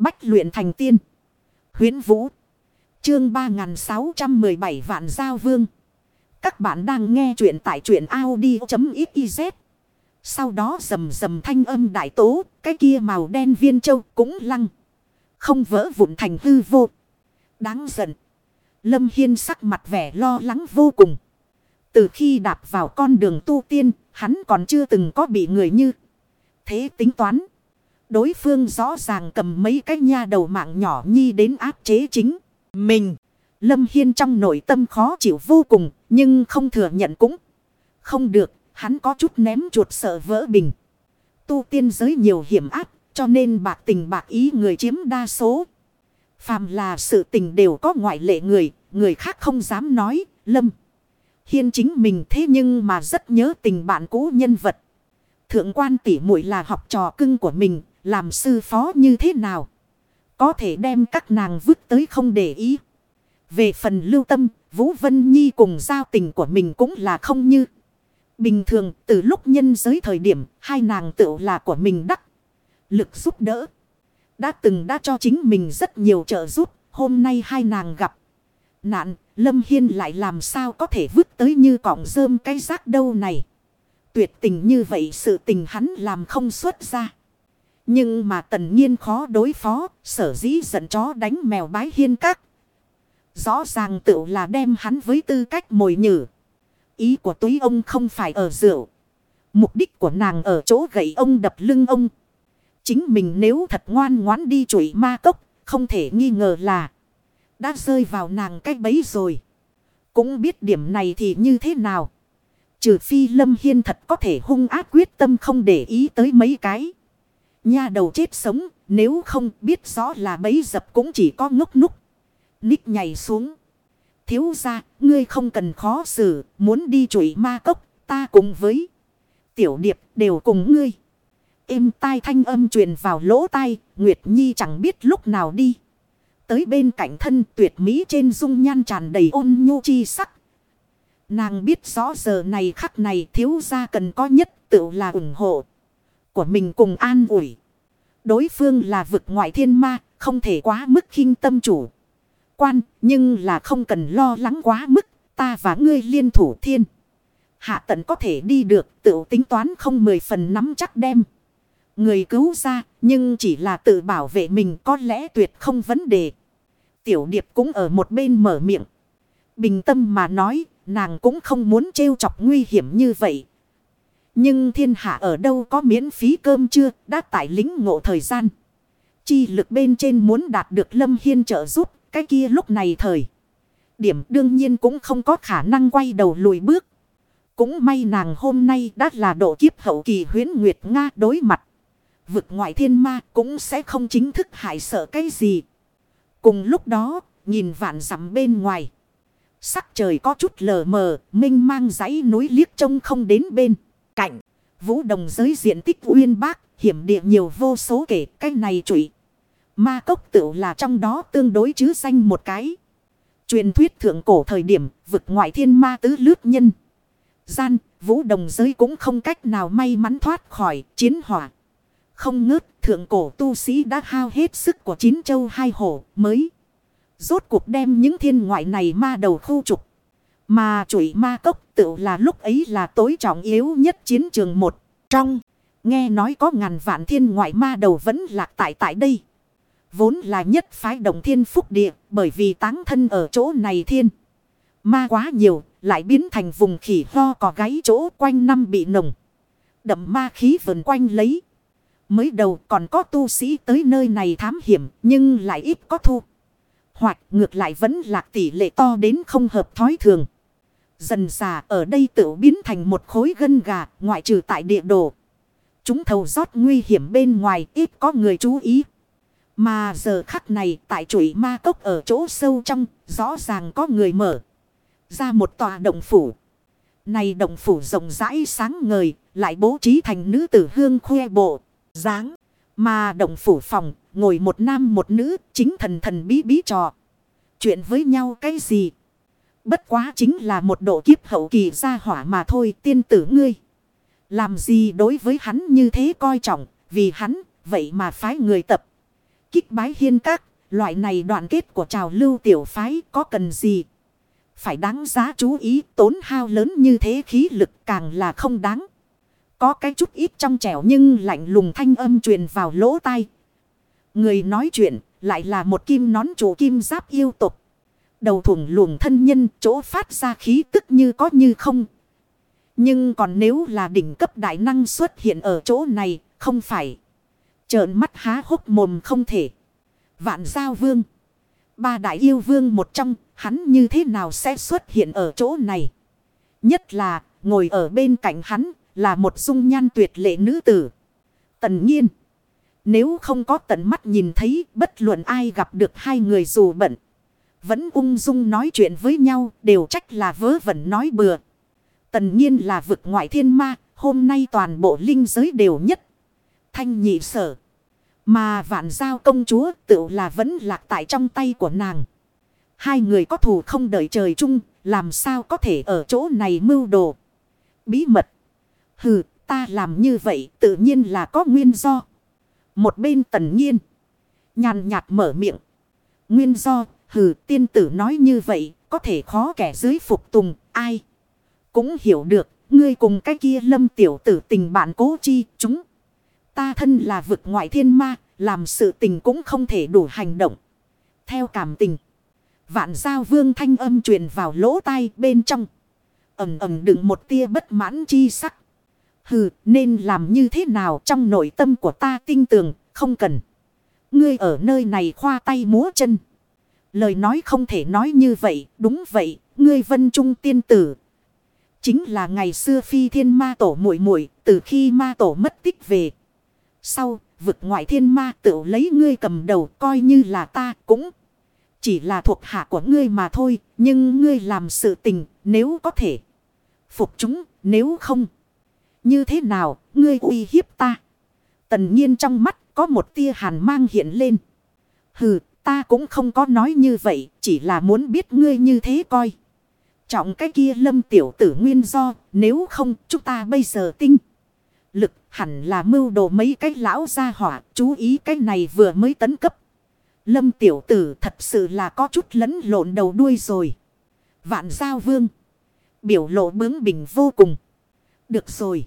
Bách luyện thành tiên. huyễn Vũ. Chương 3617 Vạn Giao Vương. Các bạn đang nghe truyện tại truyện Audi.xyz. Sau đó rầm rầm thanh âm đại tố. Cái kia màu đen viên châu cũng lăng. Không vỡ vụn thành hư vô. Đáng giận. Lâm Hiên sắc mặt vẻ lo lắng vô cùng. Từ khi đạp vào con đường tu tiên, hắn còn chưa từng có bị người như. Thế tính toán. Đối phương rõ ràng cầm mấy cái nha đầu mạng nhỏ nhi đến áp chế chính. Mình. Lâm Hiên trong nội tâm khó chịu vô cùng. Nhưng không thừa nhận cũng. Không được. Hắn có chút ném chuột sợ vỡ bình. Tu tiên giới nhiều hiểm áp. Cho nên bạc tình bạc ý người chiếm đa số. Phàm là sự tình đều có ngoại lệ người. Người khác không dám nói. Lâm. Hiên chính mình thế nhưng mà rất nhớ tình bạn cũ nhân vật. Thượng quan tỷ muội là học trò cưng của mình, làm sư phó như thế nào? Có thể đem các nàng vứt tới không để ý. Về phần lưu tâm, Vũ Vân Nhi cùng giao tình của mình cũng là không như. Bình thường, từ lúc nhân giới thời điểm, hai nàng tự là của mình đắc. Lực giúp đỡ. Đã từng đã cho chính mình rất nhiều trợ giúp, hôm nay hai nàng gặp. Nạn, Lâm Hiên lại làm sao có thể vứt tới như cọng rơm cái rác đâu này. Tuyệt tình như vậy sự tình hắn làm không xuất ra. Nhưng mà tần nhiên khó đối phó, sở dĩ giận chó đánh mèo bái hiên các. Rõ ràng tự là đem hắn với tư cách mồi nhử. Ý của túy ông không phải ở rượu. Mục đích của nàng ở chỗ gậy ông đập lưng ông. Chính mình nếu thật ngoan ngoãn đi chuỗi ma cốc, không thể nghi ngờ là đã rơi vào nàng cách bấy rồi. Cũng biết điểm này thì như thế nào. Trừ phi Lâm Hiên thật có thể hung ác quyết tâm không để ý tới mấy cái. Nha đầu chết sống, nếu không biết rõ là bấy dập cũng chỉ có ngốc núc. Ních nhảy xuống. Thiếu ra, ngươi không cần khó xử, muốn đi chuỗi ma cốc, ta cùng với. Tiểu điệp đều cùng ngươi. Êm tai thanh âm truyền vào lỗ tai, Nguyệt Nhi chẳng biết lúc nào đi. Tới bên cạnh thân tuyệt mỹ trên dung nhan tràn đầy ôn nhu chi sắc. Nàng biết rõ giờ này khắc này thiếu gia cần có nhất tự là ủng hộ của mình cùng an ủi. Đối phương là vực ngoại thiên ma, không thể quá mức khinh tâm chủ. Quan, nhưng là không cần lo lắng quá mức, ta và ngươi liên thủ thiên. Hạ tận có thể đi được, tự tính toán không mười phần nắm chắc đem. Người cứu ra, nhưng chỉ là tự bảo vệ mình có lẽ tuyệt không vấn đề. Tiểu điệp cũng ở một bên mở miệng. Bình tâm mà nói, nàng cũng không muốn trêu chọc nguy hiểm như vậy. Nhưng thiên hạ ở đâu có miễn phí cơm chưa, đã tải lính ngộ thời gian. Chi lực bên trên muốn đạt được Lâm Hiên trợ giúp, cái kia lúc này thời. Điểm đương nhiên cũng không có khả năng quay đầu lùi bước. Cũng may nàng hôm nay đã là độ kiếp hậu kỳ huyến Nguyệt Nga đối mặt. Vực ngoại thiên ma cũng sẽ không chính thức hại sợ cái gì. Cùng lúc đó, nhìn vạn dặm bên ngoài. Sắc trời có chút lờ mờ, minh mang dãy núi liếc trông không đến bên. Cạnh, vũ đồng giới diện tích uyên bác, hiểm địa nhiều vô số kể cái này trụy. Ma cốc tự là trong đó tương đối chứ danh một cái. Truyền thuyết thượng cổ thời điểm, vực ngoại thiên ma tứ lướt nhân. Gian, vũ đồng giới cũng không cách nào may mắn thoát khỏi chiến hỏa. Không ngớt, thượng cổ tu sĩ đã hao hết sức của chín châu hai hổ mới. Rốt cuộc đem những thiên ngoại này ma đầu khu trục. Mà chuỗi ma cốc tự là lúc ấy là tối trọng yếu nhất chiến trường một. Trong, nghe nói có ngàn vạn thiên ngoại ma đầu vẫn lạc tại tại đây. Vốn là nhất phái đồng thiên phúc địa bởi vì táng thân ở chỗ này thiên. Ma quá nhiều, lại biến thành vùng khỉ ho có gáy chỗ quanh năm bị nồng. Đậm ma khí vần quanh lấy. Mới đầu còn có tu sĩ tới nơi này thám hiểm nhưng lại ít có thu. Hoặc ngược lại vẫn lạc tỷ lệ to đến không hợp thói thường. Dần già ở đây tự biến thành một khối gân gà ngoại trừ tại địa đồ. Chúng thầu rót nguy hiểm bên ngoài ít có người chú ý. Mà giờ khắc này tại chuỗi ma cốc ở chỗ sâu trong rõ ràng có người mở ra một tòa động phủ. Này động phủ rộng rãi sáng ngời lại bố trí thành nữ tử hương khoe bộ dáng. Mà động phủ phòng, ngồi một nam một nữ, chính thần thần bí bí trò. Chuyện với nhau cái gì? Bất quá chính là một độ kiếp hậu kỳ gia hỏa mà thôi tiên tử ngươi. Làm gì đối với hắn như thế coi trọng, vì hắn, vậy mà phái người tập. Kích bái hiên các, loại này đoạn kết của trào lưu tiểu phái có cần gì? Phải đáng giá chú ý tốn hao lớn như thế khí lực càng là không đáng. Có cái chút ít trong trẻo nhưng lạnh lùng thanh âm truyền vào lỗ tai. Người nói chuyện lại là một kim nón chủ kim giáp yêu tục. Đầu thủng luồng thân nhân chỗ phát ra khí tức như có như không. Nhưng còn nếu là đỉnh cấp đại năng xuất hiện ở chỗ này, không phải. Trợn mắt há hốc mồm không thể. Vạn giao vương. Ba đại yêu vương một trong, hắn như thế nào sẽ xuất hiện ở chỗ này? Nhất là, ngồi ở bên cạnh hắn, là một dung nhan tuyệt lệ nữ tử. Tần nhiên. Nếu không có tận mắt nhìn thấy, bất luận ai gặp được hai người dù bận. Vẫn ung dung nói chuyện với nhau, đều trách là vớ vẩn nói bừa. Tần nhiên là vực ngoại thiên ma, hôm nay toàn bộ linh giới đều nhất. Thanh nhị sở. Mà vạn giao công chúa tự là vẫn lạc tại trong tay của nàng. Hai người có thù không đợi trời chung, làm sao có thể ở chỗ này mưu đồ. Bí mật. Hừ, ta làm như vậy tự nhiên là có nguyên do. Một bên tần nhiên. Nhàn nhạt mở miệng. Nguyên do, hừ, tiên tử nói như vậy, có thể khó kẻ dưới phục tùng, ai. Cũng hiểu được, ngươi cùng cái kia lâm tiểu tử tình bạn cố chi, chúng. Ta thân là vực ngoại thiên ma, làm sự tình cũng không thể đủ hành động. Theo cảm tình, vạn giao vương thanh âm truyền vào lỗ tai bên trong. Ẩm ẩm đựng một tia bất mãn chi sắc. Hừ, nên làm như thế nào trong nội tâm của ta tin tưởng không cần. Ngươi ở nơi này khoa tay múa chân. Lời nói không thể nói như vậy, đúng vậy, ngươi vân trung tiên tử. Chính là ngày xưa phi thiên ma tổ muội muội từ khi ma tổ mất tích về. Sau, vực ngoại thiên ma tự lấy ngươi cầm đầu coi như là ta cũng chỉ là thuộc hạ của ngươi mà thôi. Nhưng ngươi làm sự tình nếu có thể phục chúng nếu không. Như thế nào ngươi uy hiếp ta? Tần nhiên trong mắt có một tia hàn mang hiện lên. Hừ ta cũng không có nói như vậy chỉ là muốn biết ngươi như thế coi. Trọng cái kia lâm tiểu tử nguyên do nếu không chúng ta bây giờ tinh lực hẳn là mưu đồ mấy cái lão gia hỏa, chú ý cái này vừa mới tấn cấp. Lâm tiểu tử thật sự là có chút lẫn lộn đầu đuôi rồi. Vạn giao vương. Biểu lộ bướng bỉnh vô cùng. Được rồi.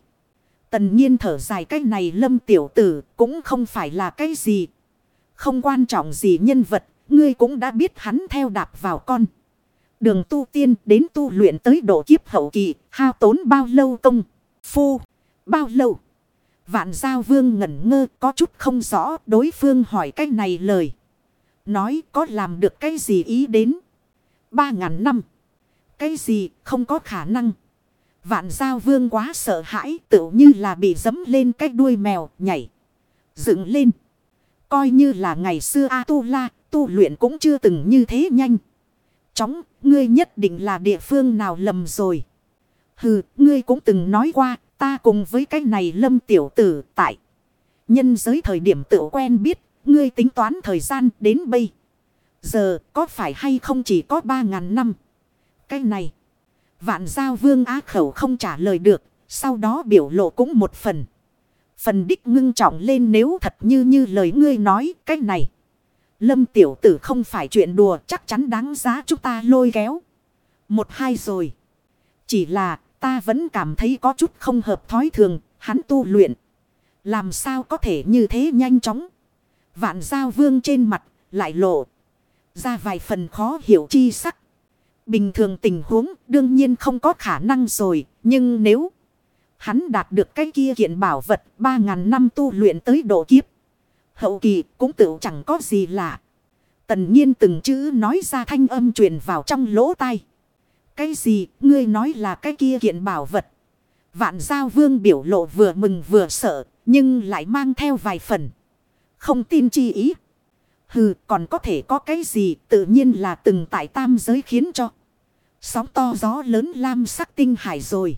Tần nhiên thở dài cái này lâm tiểu tử cũng không phải là cái gì. Không quan trọng gì nhân vật, ngươi cũng đã biết hắn theo đạp vào con. Đường tu tiên đến tu luyện tới độ kiếp hậu kỳ, hao tốn bao lâu công, phu. Bao lâu? Vạn giao vương ngẩn ngơ có chút không rõ đối phương hỏi cái này lời. Nói có làm được cái gì ý đến? Ba ngàn năm. Cái gì không có khả năng. Vạn giao vương quá sợ hãi tự như là bị dấm lên cái đuôi mèo nhảy. Dựng lên. Coi như là ngày xưa A-tu-la, tu luyện cũng chưa từng như thế nhanh. Chóng, ngươi nhất định là địa phương nào lầm rồi. Hừ, ngươi cũng từng nói qua, Ta cùng với cái này lâm tiểu tử tại. Nhân giới thời điểm tự quen biết. Ngươi tính toán thời gian đến bây. Giờ có phải hay không chỉ có ba ngàn năm. Cái này. Vạn giao vương á khẩu không trả lời được. Sau đó biểu lộ cũng một phần. Phần đích ngưng trọng lên nếu thật như như lời ngươi nói cách này. Lâm tiểu tử không phải chuyện đùa chắc chắn đáng giá chúng ta lôi kéo. Một hai rồi. Chỉ là Ta vẫn cảm thấy có chút không hợp thói thường, hắn tu luyện. Làm sao có thể như thế nhanh chóng. Vạn giao vương trên mặt lại lộ. Ra vài phần khó hiểu chi sắc. Bình thường tình huống đương nhiên không có khả năng rồi. Nhưng nếu hắn đạt được cái kia kiện bảo vật, ba ngàn năm tu luyện tới độ kiếp. Hậu kỳ cũng tự chẳng có gì lạ. Tần nhiên từng chữ nói ra thanh âm truyền vào trong lỗ tai. Cái gì ngươi nói là cái kia kiện bảo vật. Vạn giao vương biểu lộ vừa mừng vừa sợ. Nhưng lại mang theo vài phần. Không tin chi ý. Hừ, còn có thể có cái gì tự nhiên là từng tại tam giới khiến cho. Sóng to gió lớn lam sắc tinh hải rồi.